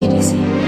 It is.